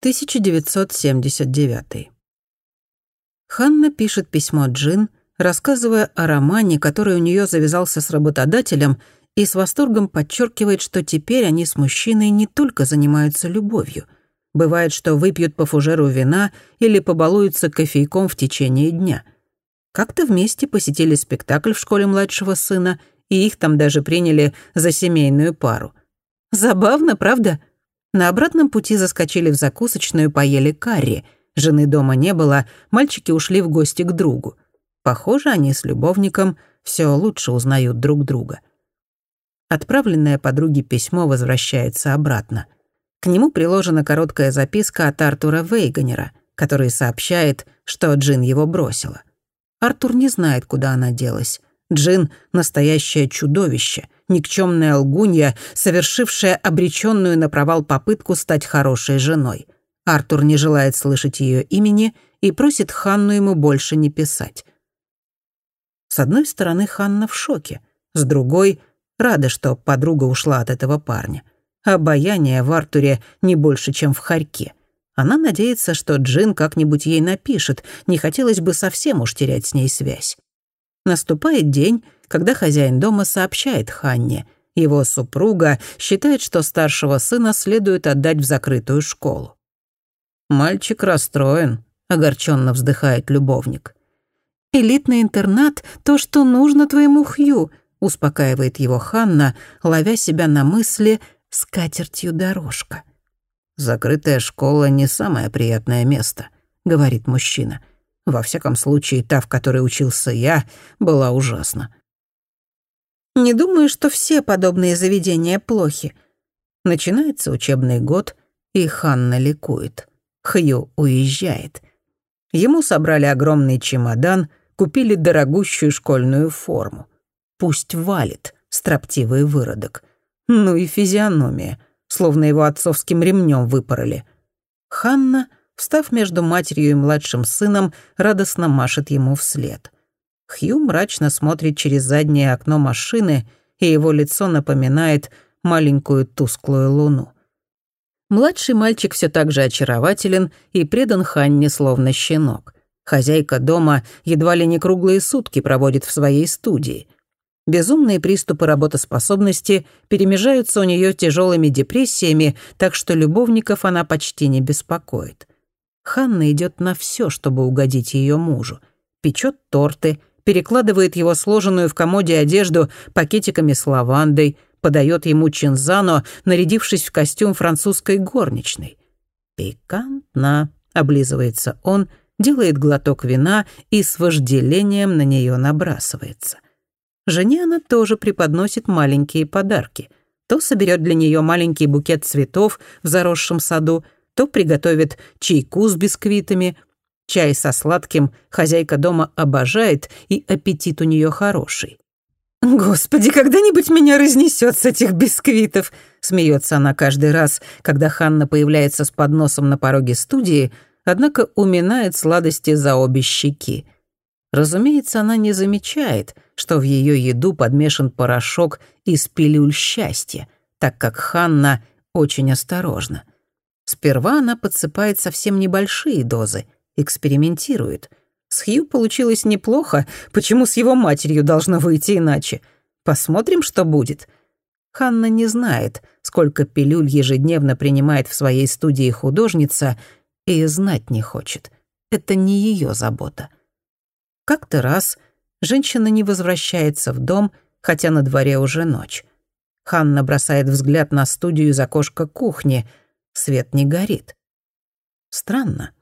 1979. Ханна пишет письмо Джин, рассказывая о романе, который у нее завязался с работодателем, и с восторгом подчеркивает, что теперь они с мужчиной не только занимаются любовью. Бывает, что выпьют по фужеру вина или побалуются кофейком в течение дня. Как-то вместе посетили спектакль в школе младшего сына, и их там даже приняли за семейную пару. Забавно, правда? На обратном пути заскочили в закусочную, поели карри. Жены дома не было, мальчики ушли в гости к другу. Похоже, они с любовником все лучше узнают друг друга. Отправленное подруге письмо возвращается обратно. К нему приложена короткая записка от Артура Вейганера, который сообщает, что Джин его бросила. Артур не знает, куда она делась. Джин — настоящее чудовище, никчемная лгунья, совершившая обреченную на провал попытку стать хорошей женой. Артур не желает слышать ее имени и просит Ханну ему больше не писать. С одной стороны, Ханна в шоке, с другой — рада, что подруга ушла от этого парня. Обаяние в Артуре не больше, чем в Харьке. Она надеется, что Джин как-нибудь ей напишет, не хотелось бы совсем уж терять с ней связь. Наступает день, когда хозяин дома сообщает Ханне. Его супруга считает, что старшего сына следует отдать в закрытую школу. «Мальчик расстроен», — огорченно вздыхает любовник. «Элитный интернат — то, что нужно твоему Хью», — успокаивает его Ханна, ловя себя на мысли «с катертью дорожка». «Закрытая школа — не самое приятное место», — говорит мужчина. Во всяком случае, та, в которой учился я, была ужасна. Не думаю, что все подобные заведения плохи. Начинается учебный год, и Ханна ликует. Хью уезжает. Ему собрали огромный чемодан, купили дорогущую школьную форму. Пусть валит, строптивый выродок. Ну и физиономия, словно его отцовским ремнем выпороли. Ханна — встав между матерью и младшим сыном, радостно машет ему вслед. Хью мрачно смотрит через заднее окно машины, и его лицо напоминает маленькую тусклую луну. Младший мальчик все так же очарователен и предан Ханне словно щенок. Хозяйка дома едва ли не круглые сутки проводит в своей студии. Безумные приступы работоспособности перемежаются у нее тяжелыми депрессиями, так что любовников она почти не беспокоит. Ханна идет на все, чтобы угодить ее мужу. Печет торты, перекладывает его сложенную в комоде одежду пакетиками с лавандой, подает ему чинзано, нарядившись в костюм французской горничной. «Пикантно», — облизывается он, делает глоток вина и с вожделением на нее набрасывается. Жене она тоже преподносит маленькие подарки. То соберет для нее маленький букет цветов в заросшем саду, то приготовит чайку с бисквитами. Чай со сладким хозяйка дома обожает, и аппетит у нее хороший. «Господи, когда-нибудь меня разнесет с этих бисквитов!» Смеется она каждый раз, когда Ханна появляется с подносом на пороге студии, однако уминает сладости за обе щеки. Разумеется, она не замечает, что в ее еду подмешан порошок из пилюль счастья, так как Ханна очень осторожна. Сперва она подсыпает совсем небольшие дозы, экспериментирует. С Хью получилось неплохо, почему с его матерью должно выйти иначе? Посмотрим, что будет. Ханна не знает, сколько пилюль ежедневно принимает в своей студии художница, и знать не хочет. Это не ее забота. Как-то раз женщина не возвращается в дом, хотя на дворе уже ночь. Ханна бросает взгляд на студию из окошка кухни — свет не горит. Странно,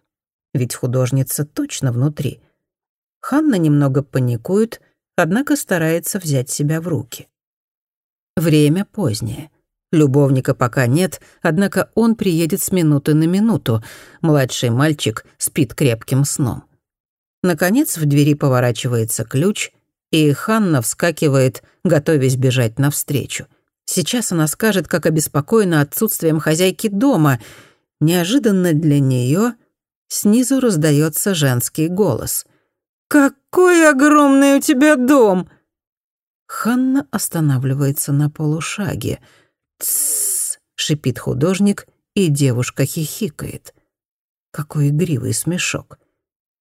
ведь художница точно внутри. Ханна немного паникует, однако старается взять себя в руки. Время позднее. Любовника пока нет, однако он приедет с минуты на минуту. Младший мальчик спит крепким сном. Наконец в двери поворачивается ключ, и Ханна вскакивает, готовясь бежать навстречу. Сейчас она скажет, как обеспокоена отсутствием хозяйки дома. Неожиданно для нее снизу раздается женский голос. «Какой огромный у тебя дом!» Ханна останавливается на полушаге. «Тссс!» — шипит художник, и девушка хихикает. Какой игривый смешок.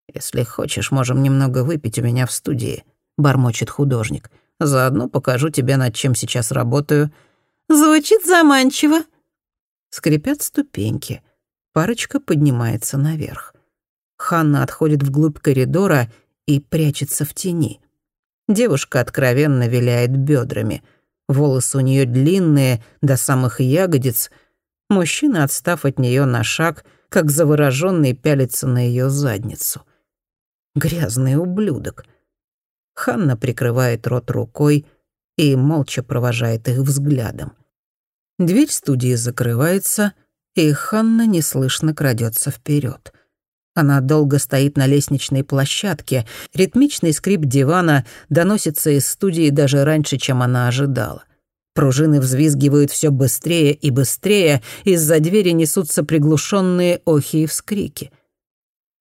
«Если хочешь, можем немного выпить у меня в студии», — бормочет художник. «Заодно покажу тебе, над чем сейчас работаю». «Звучит заманчиво». Скрипят ступеньки. Парочка поднимается наверх. Ханна отходит вглубь коридора и прячется в тени. Девушка откровенно виляет бедрами. Волосы у нее длинные, до самых ягодиц. Мужчина, отстав от нее на шаг, как завороженный пялится на ее задницу. Грязный ублюдок. Ханна прикрывает рот рукой и молча провожает их взглядом. Дверь студии закрывается, и Ханна неслышно крадется вперед. Она долго стоит на лестничной площадке. Ритмичный скрип дивана доносится из студии даже раньше, чем она ожидала. Пружины взвизгивают все быстрее и быстрее, из-за двери несутся приглушенные охи и вскрики.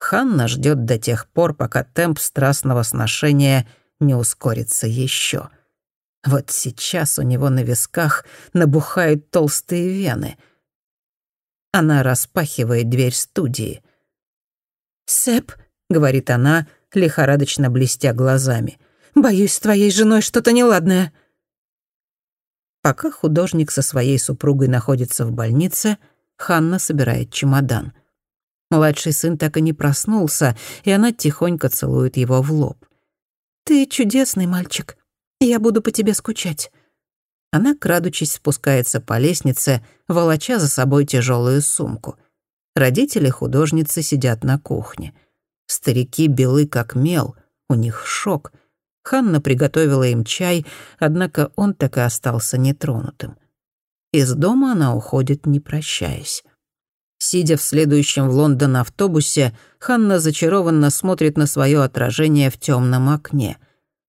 Ханна ждет до тех пор, пока темп страстного сношения не ускорится еще. Вот сейчас у него на висках набухают толстые вены. Она распахивает дверь студии. «Сэп», — говорит она, лихорадочно блестя глазами. «Боюсь, с твоей женой что-то неладное». Пока художник со своей супругой находится в больнице, Ханна собирает чемодан. Младший сын так и не проснулся, и она тихонько целует его в лоб. «Ты чудесный мальчик. Я буду по тебе скучать». Она, крадучись, спускается по лестнице, волоча за собой тяжелую сумку. Родители художницы сидят на кухне. Старики белы как мел, у них шок. Ханна приготовила им чай, однако он так и остался нетронутым. Из дома она уходит, не прощаясь. Сидя в следующем в Лондон автобусе, Ханна зачарованно смотрит на свое отражение в темном окне.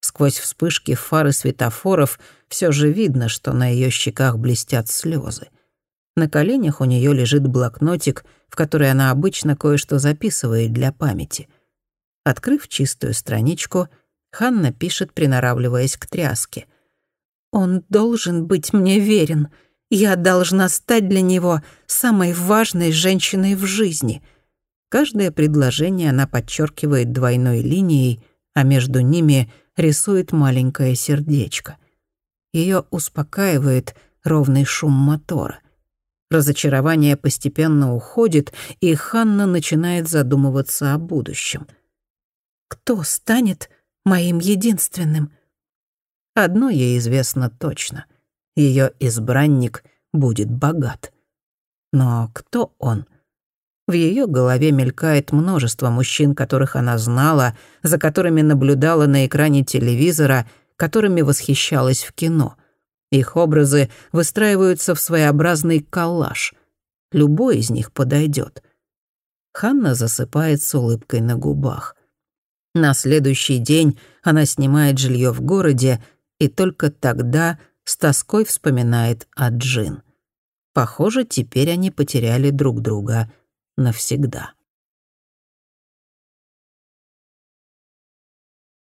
Сквозь вспышки фары светофоров все же видно, что на ее щеках блестят слезы. На коленях у нее лежит блокнотик, в который она обычно кое-что записывает для памяти. Открыв чистую страничку, Ханна пишет, приноравливаясь к тряске. «Он должен быть мне верен. Я должна стать для него самой важной женщиной в жизни». Каждое предложение она подчеркивает двойной линией, а между ними рисует маленькое сердечко. Ее успокаивает ровный шум мотора. Разочарование постепенно уходит, и Ханна начинает задумываться о будущем. «Кто станет моим единственным?» Одно ей известно точно. Ее избранник будет богат. Но кто он? В ее голове мелькает множество мужчин, которых она знала, за которыми наблюдала на экране телевизора, которыми восхищалась в кино — их образы выстраиваются в своеобразный коллаж. Любой из них подойдет. Ханна засыпает с улыбкой на губах. На следующий день она снимает жилье в городе и только тогда с тоской вспоминает о Джин. Похоже, теперь они потеряли друг друга навсегда.